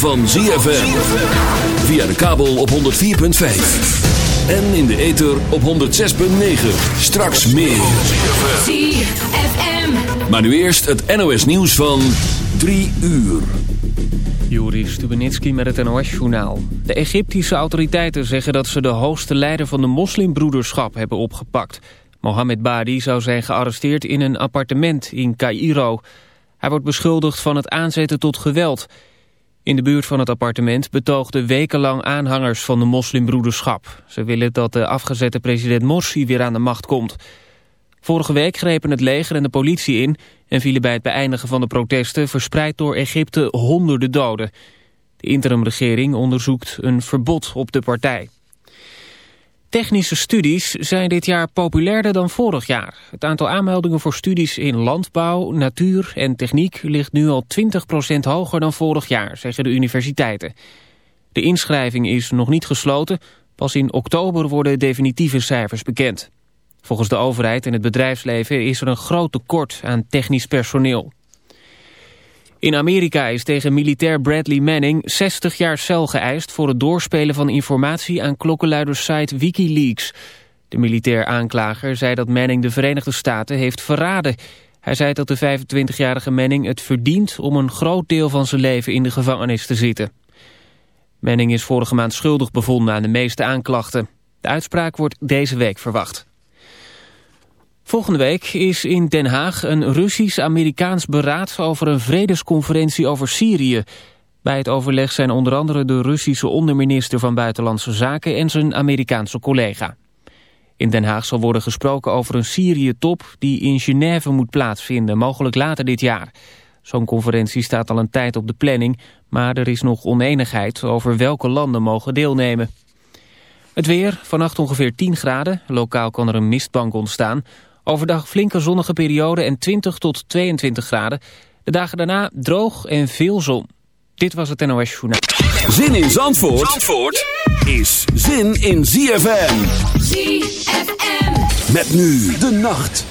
van ZFM. Via de kabel op 104.5. En in de ether op 106.9. Straks meer. ZFM. Maar nu eerst het NOS nieuws van 3 uur. Juri Stubenitski met het NOS-journaal. De Egyptische autoriteiten zeggen dat ze de hoogste leider van de moslimbroederschap hebben opgepakt. Mohammed Badi zou zijn gearresteerd in een appartement in Cairo. Hij wordt beschuldigd van het aanzetten tot geweld. In de buurt van het appartement betoogden wekenlang aanhangers van de moslimbroederschap. Ze willen dat de afgezette president Morsi weer aan de macht komt. Vorige week grepen het leger en de politie in... en vielen bij het beëindigen van de protesten verspreid door Egypte honderden doden. De interimregering onderzoekt een verbod op de partij. Technische studies zijn dit jaar populairder dan vorig jaar. Het aantal aanmeldingen voor studies in landbouw, natuur en techniek ligt nu al 20% hoger dan vorig jaar, zeggen de universiteiten. De inschrijving is nog niet gesloten, pas in oktober worden definitieve cijfers bekend. Volgens de overheid en het bedrijfsleven is er een groot tekort aan technisch personeel. In Amerika is tegen militair Bradley Manning 60 jaar cel geëist... voor het doorspelen van informatie aan klokkenluidersite Wikileaks. De militair aanklager zei dat Manning de Verenigde Staten heeft verraden. Hij zei dat de 25-jarige Manning het verdient... om een groot deel van zijn leven in de gevangenis te zitten. Manning is vorige maand schuldig bevonden aan de meeste aanklachten. De uitspraak wordt deze week verwacht. Volgende week is in Den Haag een Russisch-Amerikaans beraad over een vredesconferentie over Syrië. Bij het overleg zijn onder andere de Russische onderminister van Buitenlandse Zaken en zijn Amerikaanse collega. In Den Haag zal worden gesproken over een Syrië-top die in Genève moet plaatsvinden, mogelijk later dit jaar. Zo'n conferentie staat al een tijd op de planning, maar er is nog oneenigheid over welke landen mogen deelnemen. Het weer, vannacht ongeveer 10 graden, lokaal kan er een mistbank ontstaan... Overdag flinke zonnige periode en 20 tot 22 graden. De dagen daarna droog en veel zon. Dit was het NOS Journaal. Zin in Zandvoort, Zandvoort is zin in ZFM. ZFM. Met nu de nacht.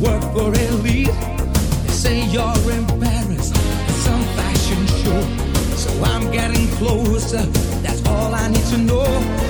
work for elite. They say you're in Paris at some fashion show. So I'm getting closer, that's all I need to know.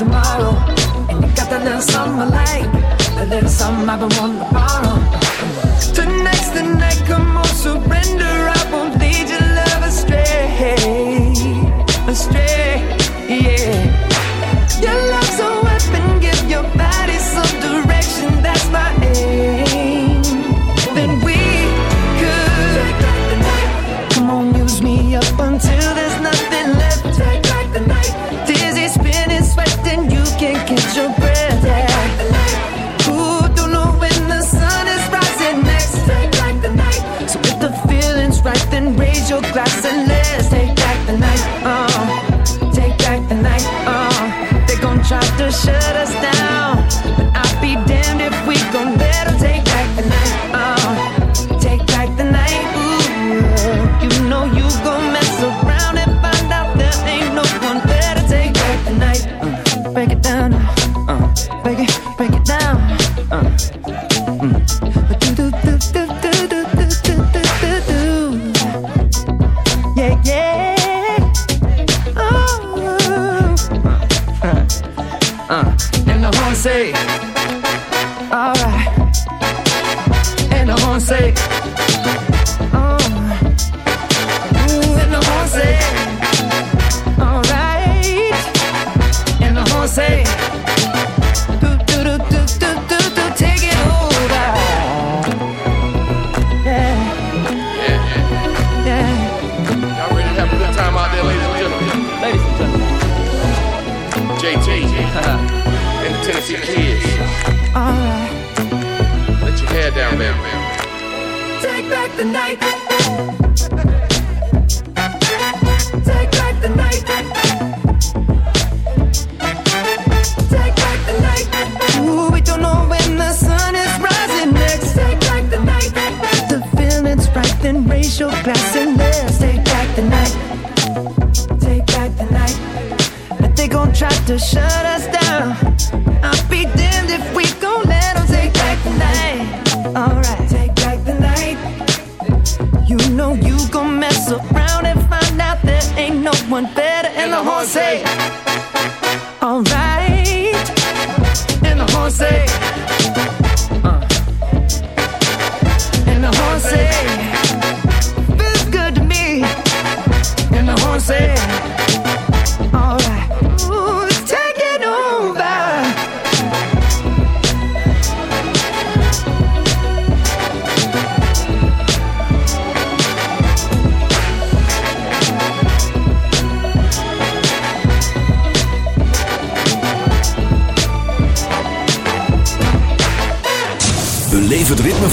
tomorrow. And you got that little something I like, that little something I've been wanting to borrow.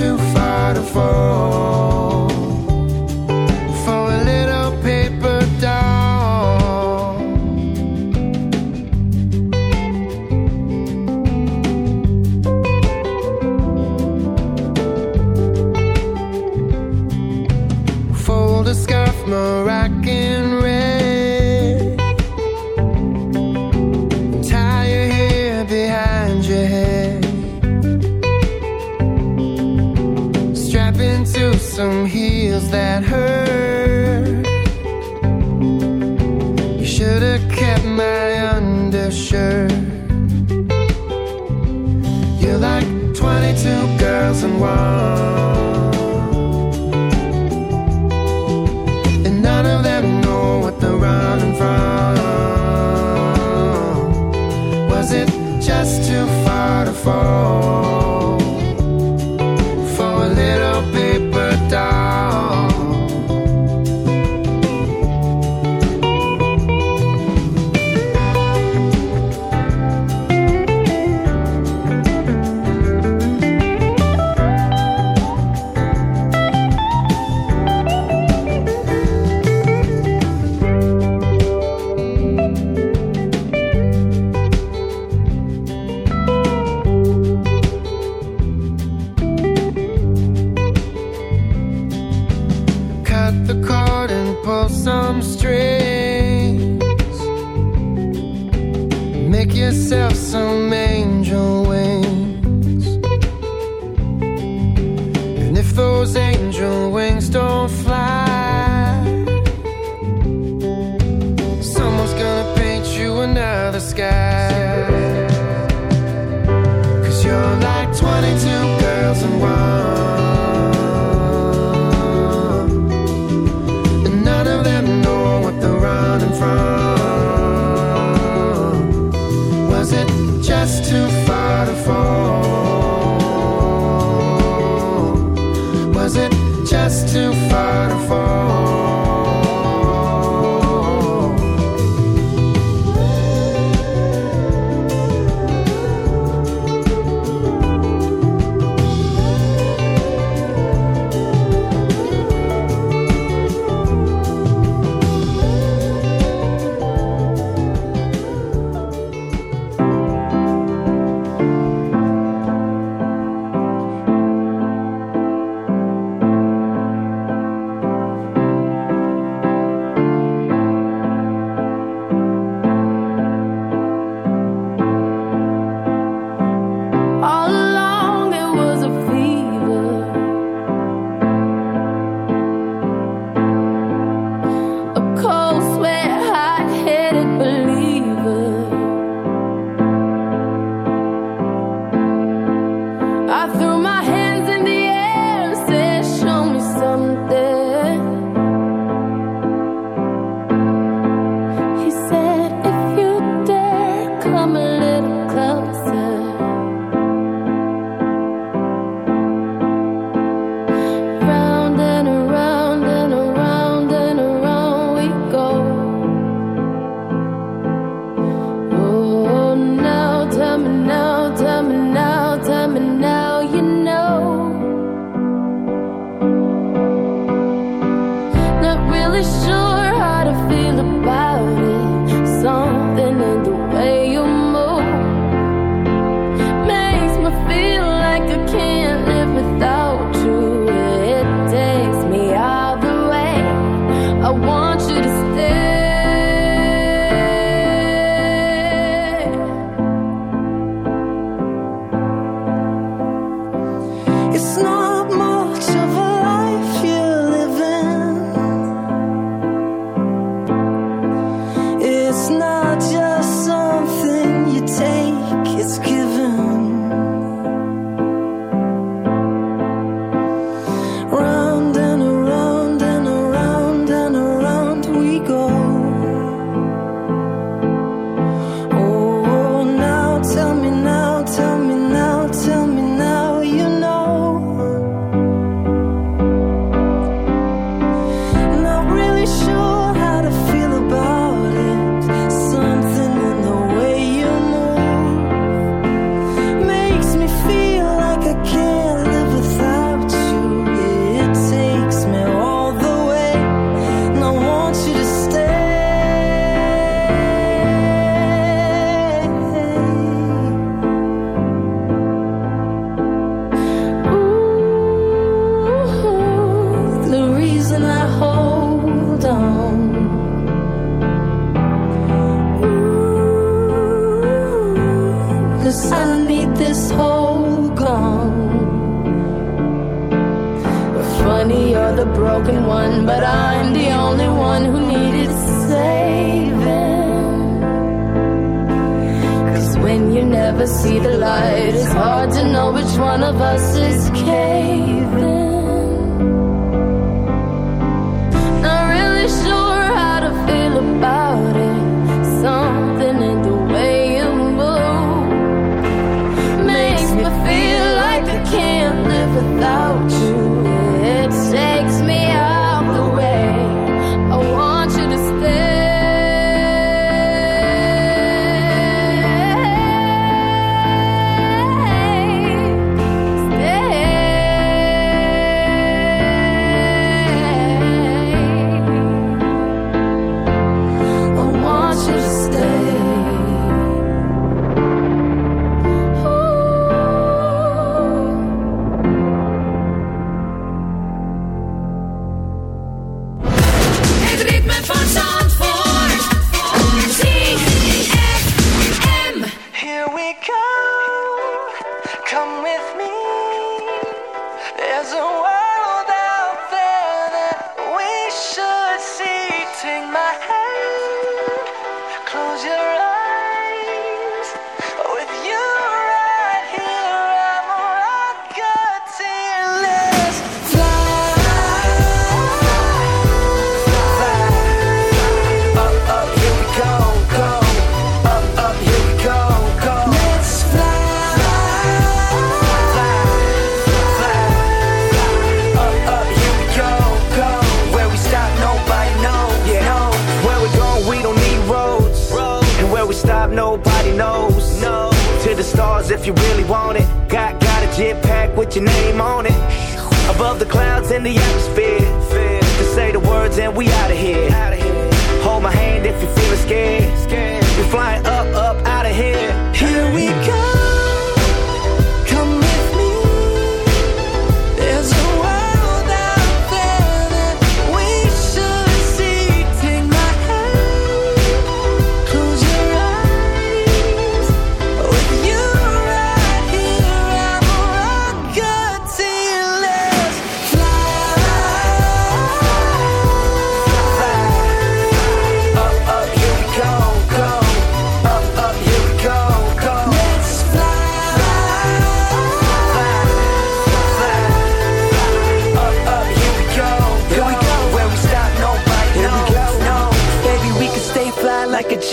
too far to fall. one.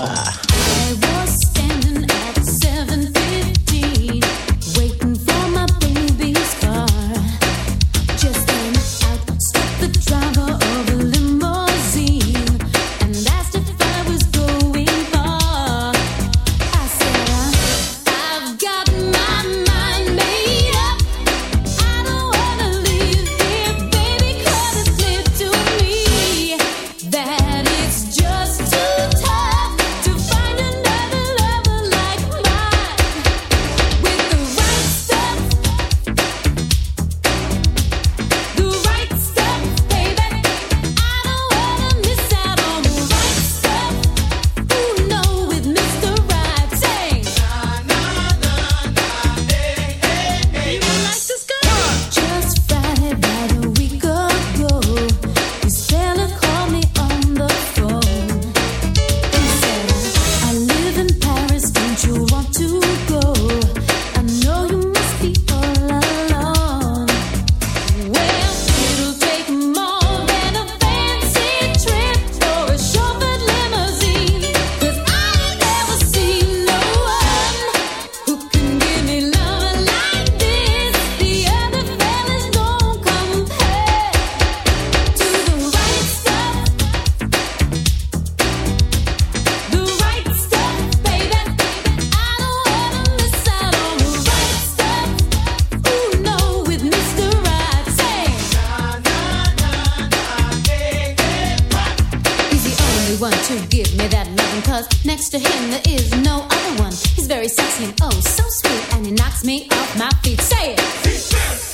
Ah. to him there is no other one. He's very sexy and oh so sweet, and he knocks me off my feet. Say it.